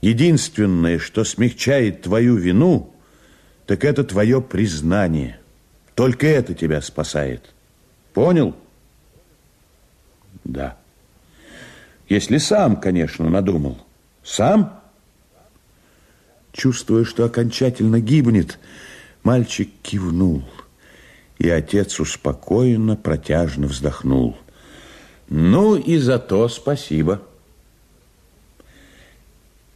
Единственное, что смягчает твою вину, так это твое признание. Только это тебя спасает. Понял? Да. Если сам, конечно, надумал. Сам? Чувствуя, что окончательно гибнет, мальчик кивнул, и отец успокоенно, протяжно вздохнул. Ну и за то спасибо.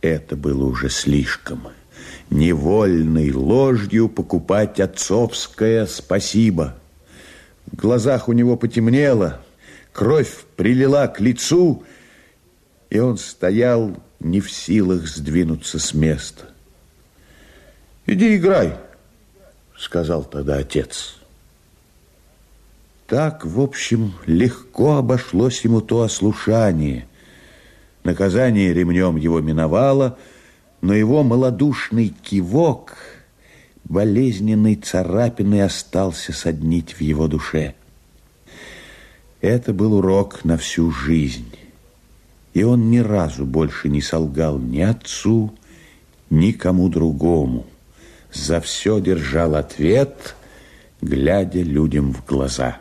Это было уже слишком. Невольной ложью покупать отцовское спасибо. В глазах у него потемнело, кровь прилила к лицу, и он стоял не в силах сдвинуться с места. «Иди играй», — сказал тогда отец. Так, в общем, легко обошлось ему то ослушание. Наказание ремнем его миновало, но его малодушный кивок болезненной царапиной остался соднить в его душе. Это был урок на всю жизнь, и он ни разу больше не солгал ни отцу, ни кому другому за все держал ответ, глядя людям в глаза.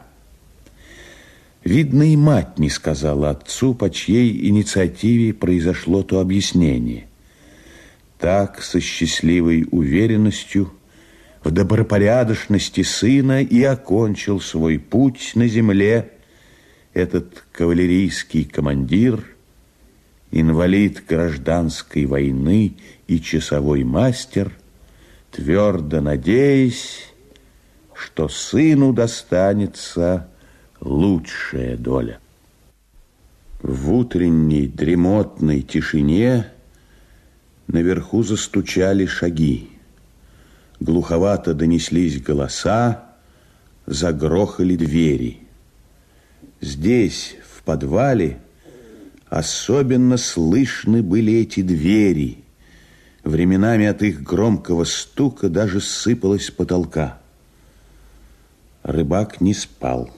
Видно, и мать не сказала отцу, по чьей инициативе произошло то объяснение. Так, со счастливой уверенностью, в добропорядочности сына и окончил свой путь на земле этот кавалерийский командир, инвалид гражданской войны и часовой мастер – твердо надеясь, что сыну достанется лучшая доля. В утренней дремотной тишине наверху застучали шаги. Глуховато донеслись голоса, загрохали двери. Здесь, в подвале, особенно слышны были эти двери – Временами от их громкого стука даже сыпалась потолка. Рыбак не спал.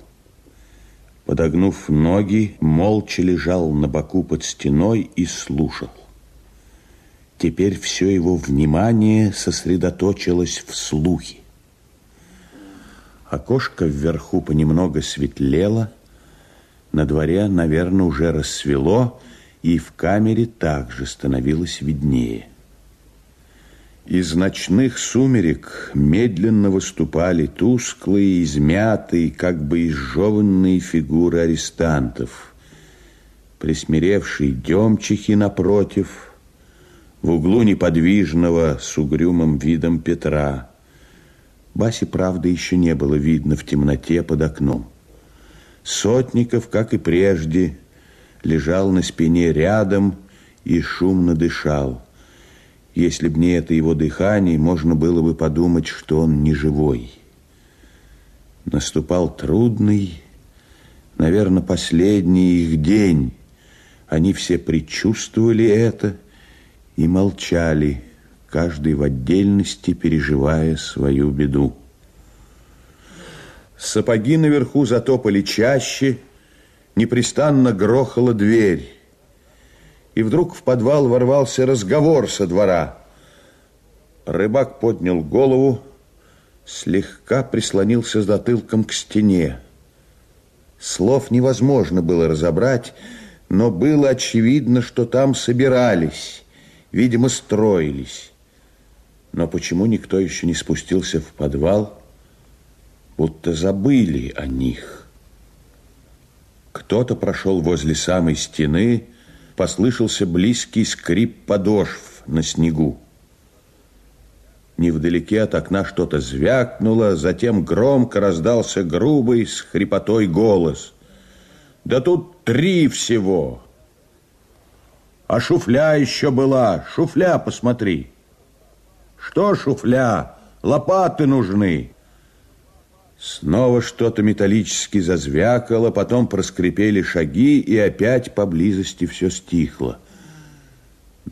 Подогнув ноги, молча лежал на боку под стеной и слушал. Теперь все его внимание сосредоточилось в слухе. Окошко вверху понемногу светлело, на дворе, наверное, уже рассвело, и в камере также становилось виднее. Из ночных сумерек медленно выступали тусклые, измятые, как бы изжеванные фигуры арестантов. Присмиревшие демчихи напротив, в углу неподвижного с угрюмым видом Петра. Баси, правда, еще не было видно в темноте под окном. Сотников, как и прежде, лежал на спине рядом и шумно дышал. Если б не это его дыхание, можно было бы подумать, что он не живой. Наступал трудный, наверное, последний их день. Они все предчувствовали это и молчали, каждый в отдельности переживая свою беду. Сапоги наверху затопали чаще, непрестанно грохала дверь и вдруг в подвал ворвался разговор со двора. Рыбак поднял голову, слегка прислонился с затылком к стене. Слов невозможно было разобрать, но было очевидно, что там собирались, видимо, строились. Но почему никто еще не спустился в подвал, будто забыли о них? Кто-то прошел возле самой стены, послышался близкий скрип подошв на снегу. Невдалеке от окна что-то звякнуло, затем громко раздался грубый с хрипотой голос. «Да тут три всего!» «А шуфля еще была! Шуфля посмотри!» «Что шуфля? Лопаты нужны!» Снова что-то металлически зазвякало, потом проскрипели шаги, и опять поблизости все стихло.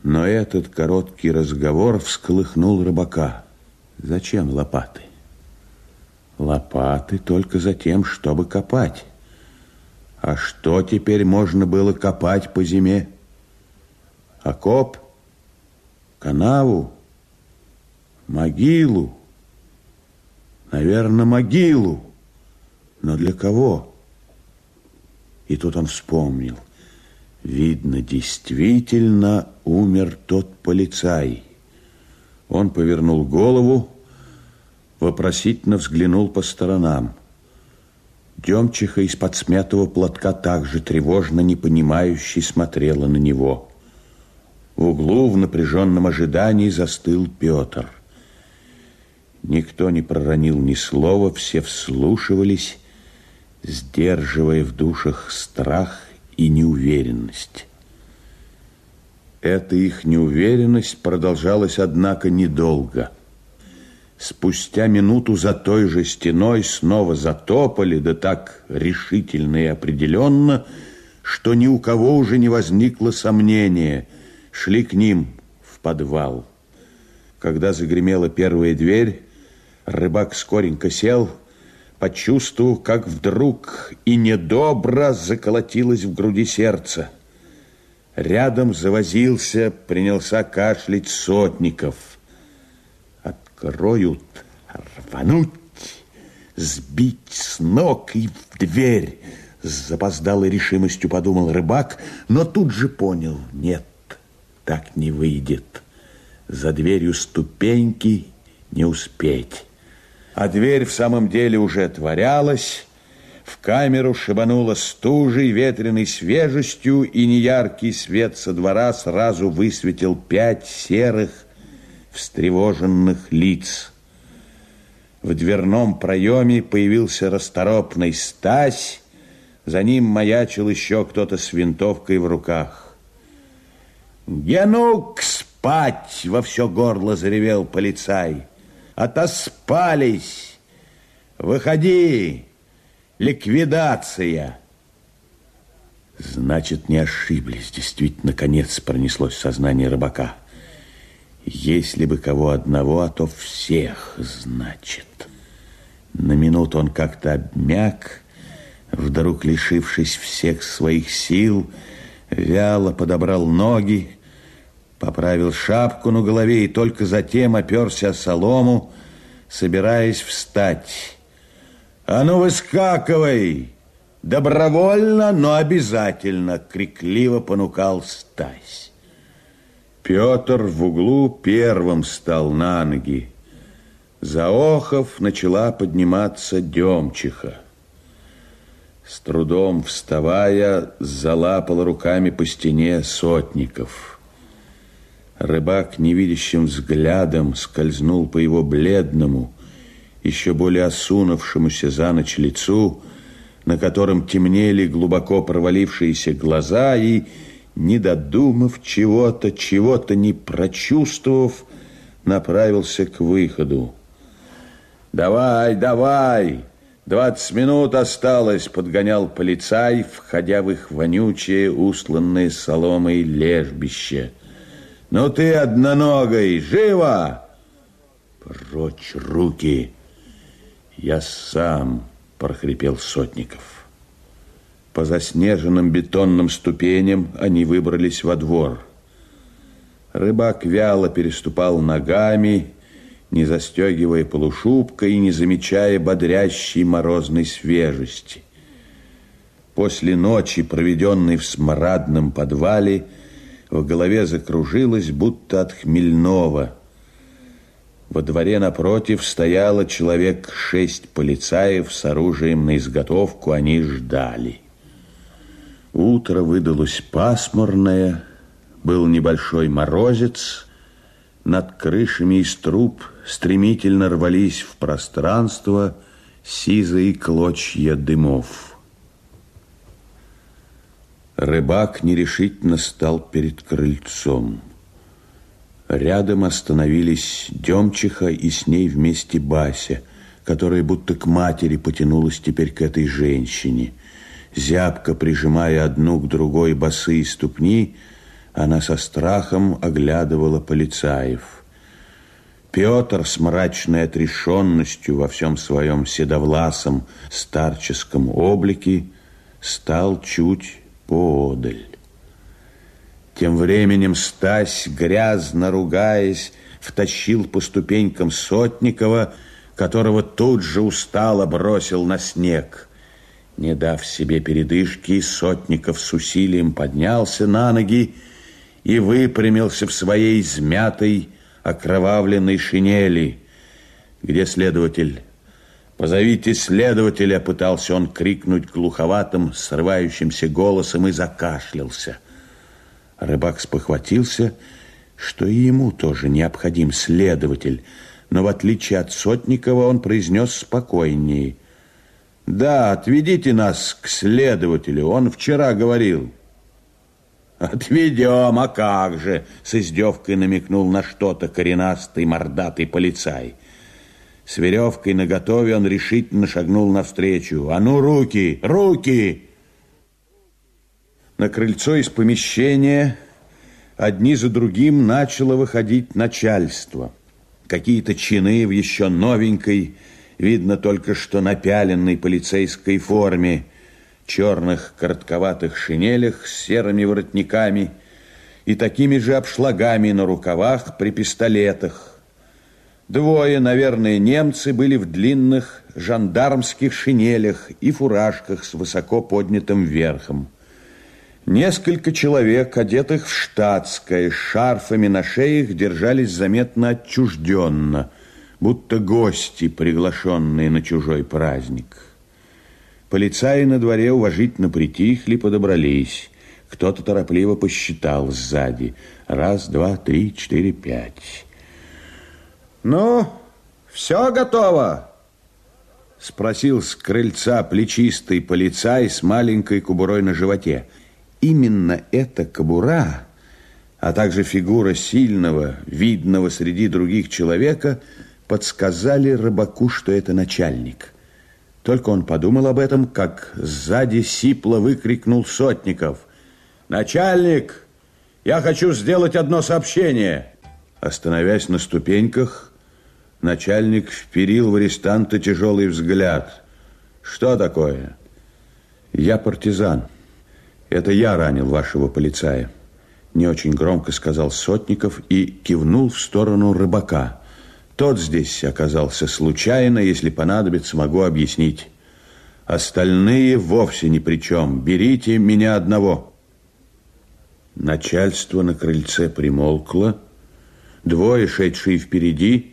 Но этот короткий разговор всколыхнул рыбака. Зачем лопаты? Лопаты только за тем, чтобы копать. А что теперь можно было копать по зиме? Окоп? канаву, могилу, наверное, могилу. Но для кого? И тут он вспомнил. Видно, действительно умер тот полицай. Он повернул голову, вопросительно взглянул по сторонам. Демчиха из-под смятого платка также тревожно непонимающе смотрела на него. В углу в напряженном ожидании застыл Петр. Никто не проронил ни слова, все вслушивались, сдерживая в душах страх и неуверенность. Эта их неуверенность продолжалась, однако, недолго. Спустя минуту за той же стеной снова затопали, да так решительно и определенно, что ни у кого уже не возникло сомнения. Шли к ним в подвал. Когда загремела первая дверь, рыбак скоренько сел, почувствовал, как вдруг и недобро заколотилось в груди сердце. Рядом завозился, принялся кашлять сотников. Откроют, рвануть, сбить с ног и в дверь. С запоздалой решимостью подумал рыбак, но тут же понял, нет, так не выйдет. За дверью ступеньки не успеть. А дверь в самом деле уже отворялась, в камеру шибануло стужей, ветреной свежестью, и неяркий свет со двора сразу высветил пять серых, встревоженных лиц. В дверном проеме появился расторопный Стась, за ним маячил еще кто-то с винтовкой в руках. «Генук, спать!» — во все горло заревел полицай. «Отоспались! Выходи!» Ликвидация. Значит, не ошиблись. Действительно, наконец пронеслось сознание рыбака. Если бы кого одного, а то всех, значит. На минуту он как-то обмяк, вдруг лишившись всех своих сил, вяло подобрал ноги, поправил шапку на голове и только затем оперся о солому, собираясь встать. «А ну, выскакивай!» «Добровольно, но обязательно!» — крикливо понукал Стась. Петр в углу первым стал на ноги. Заохов начала подниматься Демчиха. С трудом вставая, залапал руками по стене сотников. Рыбак невидящим взглядом скользнул по его бледному, еще более осунувшемуся за ночь лицу, на котором темнели глубоко провалившиеся глаза и, не додумав чего-то, чего-то не прочувствовав, направился к выходу. «Давай, давай! Двадцать минут осталось!» — подгонял полицай, входя в их вонючее, устланное соломой лежбище. «Ну ты одноногой! Живо!» «Прочь руки!» «Я сам», — прохрипел Сотников. По заснеженным бетонным ступеням они выбрались во двор. Рыбак вяло переступал ногами, не застегивая полушубка и не замечая бодрящей морозной свежести. После ночи, проведенной в смрадном подвале, в голове закружилось, будто от хмельного – во дворе напротив стояло человек шесть полицаев с оружием на изготовку. Они ждали. Утро выдалось пасмурное, был небольшой морозец. Над крышами из труб стремительно рвались в пространство сизые клочья дымов. Рыбак нерешительно стал перед крыльцом. Рядом остановились Демчиха и с ней вместе Бася, которая будто к матери потянулась теперь к этой женщине. Зябко прижимая одну к другой босые ступни, она со страхом оглядывала полицаев. Петр с мрачной отрешенностью во всем своем седовласом старческом облике стал чуть поодаль. Тем временем Стась, грязно ругаясь, втащил по ступенькам Сотникова, которого тут же устало бросил на снег. Не дав себе передышки, Сотников с усилием поднялся на ноги и выпрямился в своей измятой, окровавленной шинели. Где следователь? «Позовите следователя!» Пытался он крикнуть глуховатым, срывающимся голосом и закашлялся. Рыбак спохватился, что и ему тоже необходим следователь, но в отличие от Сотникова он произнес спокойнее. «Да, отведите нас к следователю, он вчера говорил». «Отведем, а как же!» С издевкой намекнул на что-то коренастый мордатый полицай. С веревкой наготове он решительно шагнул навстречу. «А ну, руки! Руки!» На крыльцо из помещения одни за другим начало выходить начальство. Какие-то чины в еще новенькой, видно только что напяленной полицейской форме, черных коротковатых шинелях с серыми воротниками и такими же обшлагами на рукавах при пистолетах. Двое, наверное, немцы были в длинных жандармских шинелях и фуражках с высоко поднятым верхом. Несколько человек, одетых в штатское, с шарфами на шеях, держались заметно отчужденно, будто гости, приглашенные на чужой праздник. Полицаи на дворе уважительно притихли, подобрались. Кто-то торопливо посчитал сзади. Раз, два, три, четыре, пять. «Ну, все готово?» Спросил с крыльца плечистый полицай с маленькой кубурой на животе. Именно эта кобура, а также фигура сильного, видного среди других человека, подсказали рыбаку, что это начальник – только он подумал об этом, как сзади сипло выкрикнул Сотников. «Начальник, я хочу сделать одно сообщение!» Остановясь на ступеньках, начальник вперил в арестанта тяжелый взгляд. «Что такое?» «Я партизан. Это я ранил вашего полицая», не очень громко сказал Сотников и кивнул в сторону рыбака – тот здесь оказался случайно, если понадобится, могу объяснить. Остальные вовсе ни при чем. Берите меня одного. Начальство на крыльце примолкло. Двое, шедшие впереди,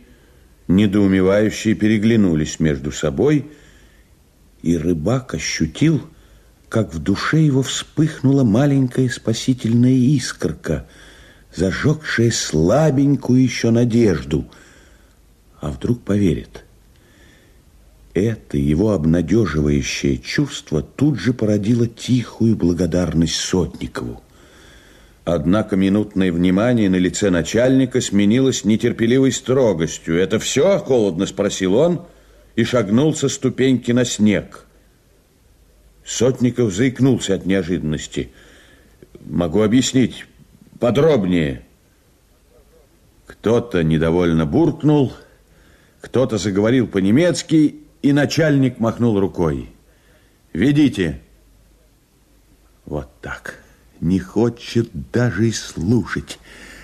недоумевающие, переглянулись между собой, и рыбак ощутил, как в душе его вспыхнула маленькая спасительная искорка, зажегшая слабенькую еще надежду – а вдруг поверит? Это его обнадеживающее чувство тут же породило тихую благодарность Сотникову. Однако минутное внимание на лице начальника сменилось нетерпеливой строгостью. «Это все?» – холодно спросил он и шагнул со ступеньки на снег. Сотников заикнулся от неожиданности. «Могу объяснить подробнее». Кто-то недовольно буркнул – кто-то заговорил по-немецки, и начальник махнул рукой. «Ведите!» Вот так. Не хочет даже и слушать.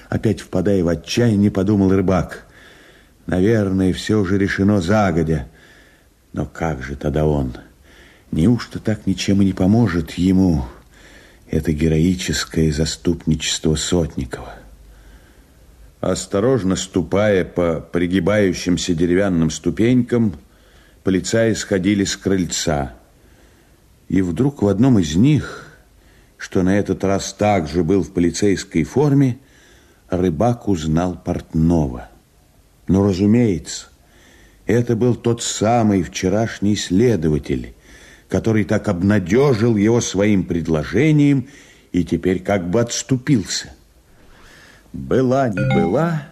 Опять впадая в отчаяние, подумал рыбак. Наверное, все уже решено загодя. Но как же тогда он? Неужто так ничем и не поможет ему это героическое заступничество Сотникова? Осторожно ступая по пригибающимся деревянным ступенькам, полицаи сходили с крыльца. И вдруг в одном из них, что на этот раз также был в полицейской форме, рыбак узнал портного. Но, разумеется, это был тот самый вчерашний следователь, который так обнадежил его своим предложением и теперь как бы отступился. Была не была,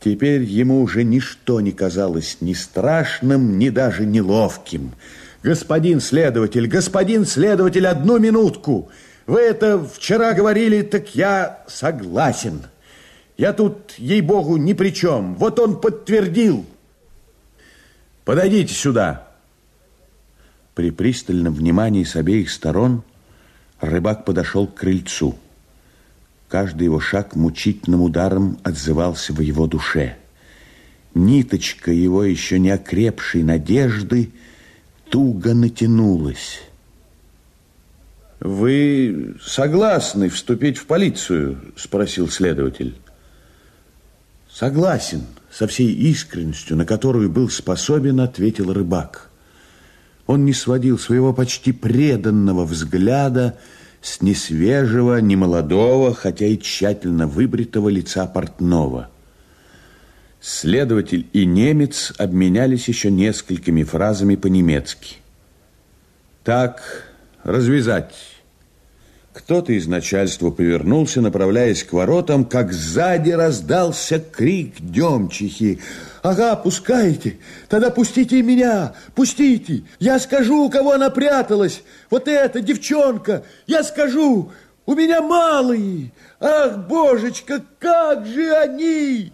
теперь ему уже ничто не казалось ни страшным, ни даже неловким. Господин следователь, господин следователь, одну минутку. Вы это вчера говорили, так я согласен. Я тут, ей-богу, ни при чем. Вот он подтвердил. Подойдите сюда. При пристальном внимании с обеих сторон рыбак подошел к крыльцу. Каждый его шаг мучительным ударом отзывался в его душе. Ниточка его еще не окрепшей надежды туго натянулась. «Вы согласны вступить в полицию?» – спросил следователь. «Согласен», – со всей искренностью, на которую был способен, ответил рыбак. Он не сводил своего почти преданного взгляда с несвежего, немолодого, хотя и тщательно выбритого лица портного. Следователь и немец обменялись еще несколькими фразами по-немецки. «Так, развязать». Кто-то из начальства повернулся, направляясь к воротам, как сзади раздался крик Демчихи. «Ага, пускайте! Тогда пустите меня! Пустите! Я скажу, у кого она пряталась! Вот эта девчонка! Я скажу! У меня малые! Ах, божечка, как же они!»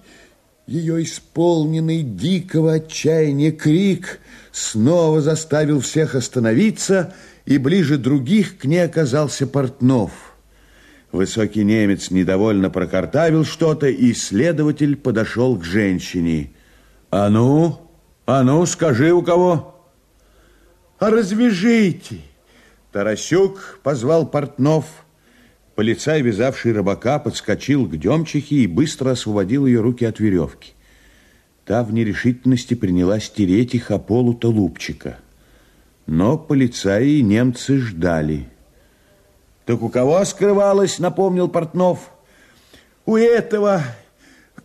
Ее исполненный дикого отчаяния крик снова заставил всех остановиться – и ближе других к ней оказался Портнов. Высокий немец недовольно прокартавил что-то, и следователь подошел к женщине. «А ну, а ну, скажи, у кого?» «А развяжите!» Тарасюк позвал Портнов. Полицай, вязавший рыбака, подскочил к Демчихе и быстро освободил ее руки от веревки. Та в нерешительности принялась тереть их о полу толупчика. Но полицаи и немцы ждали. «Так у кого скрывалось?» — напомнил Портнов. «У этого,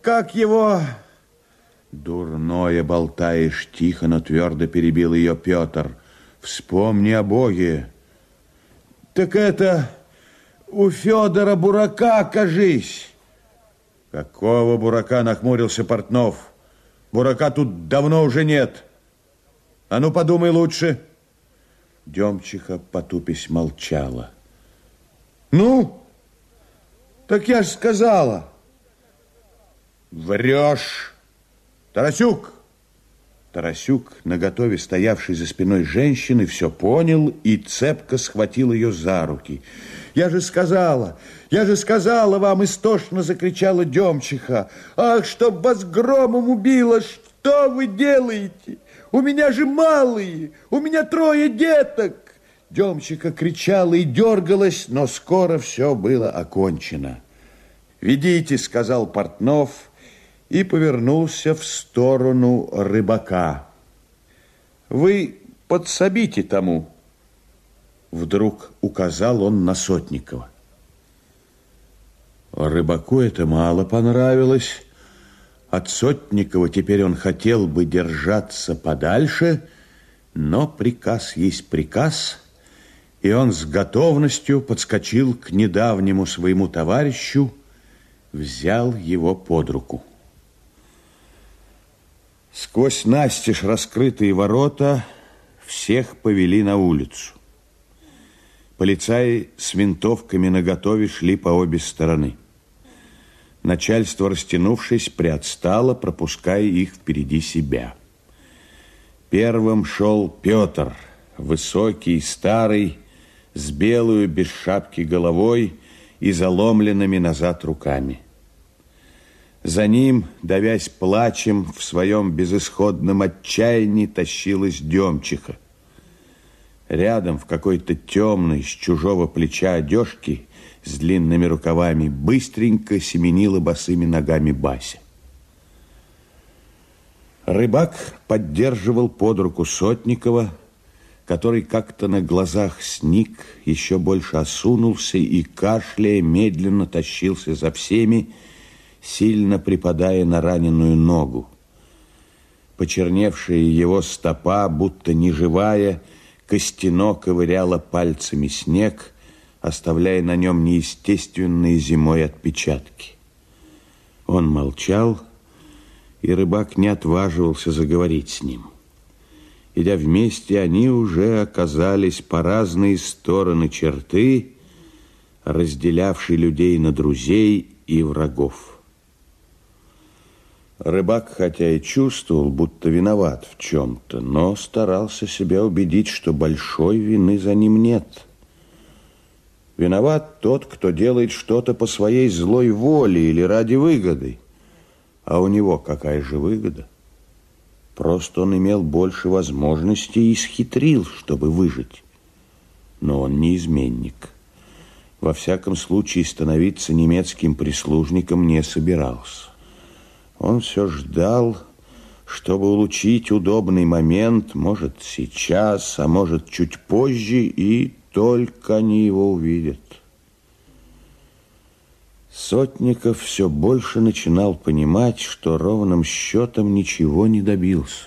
как его...» «Дурное болтаешь, тихо, но твердо перебил ее Петр. Вспомни о Боге». «Так это у Федора Бурака, кажись». «Какого Бурака?» — нахмурился Портнов. «Бурака тут давно уже нет. А ну, подумай лучше». Демчиха, потупись, молчала. Ну, так я ж сказала. Врешь. Тарасюк! Тарасюк, наготове стоявший за спиной женщины, все понял и цепко схватил ее за руки. «Я же сказала, я же сказала вам!» Истошно закричала Демчиха. «Ах, чтоб вас громом убило! Что вы делаете? У меня же малые, у меня трое деток!» Демчика кричала и дергалась, но скоро все было окончено. «Ведите», — сказал Портнов, и повернулся в сторону рыбака. «Вы подсобите тому», — вдруг указал он на Сотникова. Рыбаку это мало понравилось, от Сотникова теперь он хотел бы держаться подальше, но приказ есть приказ, и он с готовностью подскочил к недавнему своему товарищу, взял его под руку. Сквозь настежь раскрытые ворота всех повели на улицу. Полицаи с винтовками наготове шли по обе стороны. Начальство, растянувшись, приотстало, пропуская их впереди себя. Первым шел Петр, высокий, старый, с белую без шапки головой и заломленными назад руками. За ним, давясь плачем, в своем безысходном отчаянии тащилась Демчиха. Рядом в какой-то темной, с чужого плеча одежки, с длинными рукавами, быстренько семенила босыми ногами Бася. Рыбак поддерживал под руку Сотникова, который как-то на глазах сник, еще больше осунулся и, кашляя, медленно тащился за всеми, сильно припадая на раненую ногу. Почерневшая его стопа, будто неживая, костяно ковыряла пальцами снег, оставляя на нем неестественные зимой отпечатки. Он молчал, и рыбак не отваживался заговорить с ним. Идя вместе, они уже оказались по разные стороны черты, разделявшей людей на друзей и врагов. Рыбак, хотя и чувствовал, будто виноват в чем-то, но старался себя убедить, что большой вины за ним нет – Виноват тот, кто делает что-то по своей злой воле или ради выгоды. А у него какая же выгода? Просто он имел больше возможностей и схитрил, чтобы выжить. Но он не изменник. Во всяком случае, становиться немецким прислужником не собирался. Он все ждал, чтобы улучшить удобный момент, может, сейчас, а может, чуть позже, и только они его увидят. Сотников все больше начинал понимать, что ровным счетом ничего не добился.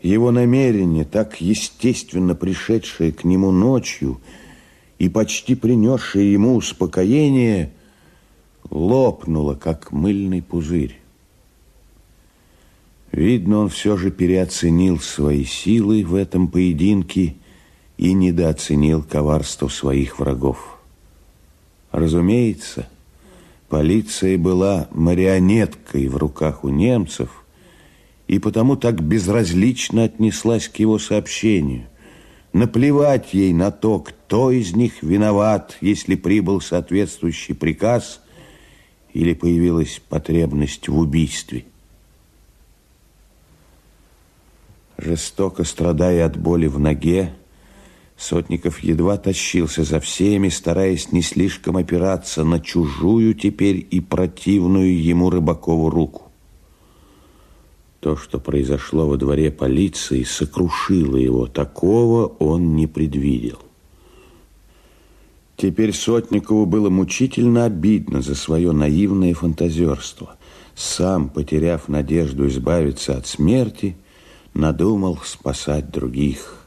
Его намерение, так естественно пришедшее к нему ночью и почти принесшее ему успокоение, лопнуло, как мыльный пузырь. Видно, он все же переоценил свои силы в этом поединке и недооценил коварство своих врагов. Разумеется, полиция была марионеткой в руках у немцев и потому так безразлично отнеслась к его сообщению. Наплевать ей на то, кто из них виноват, если прибыл соответствующий приказ или появилась потребность в убийстве. Жестоко страдая от боли в ноге, Сотников едва тащился за всеми, стараясь не слишком опираться на чужую теперь и противную ему Рыбакову руку. То, что произошло во дворе полиции, сокрушило его. Такого он не предвидел. Теперь Сотникову было мучительно обидно за свое наивное фантазерство. Сам, потеряв надежду избавиться от смерти, надумал спасать других.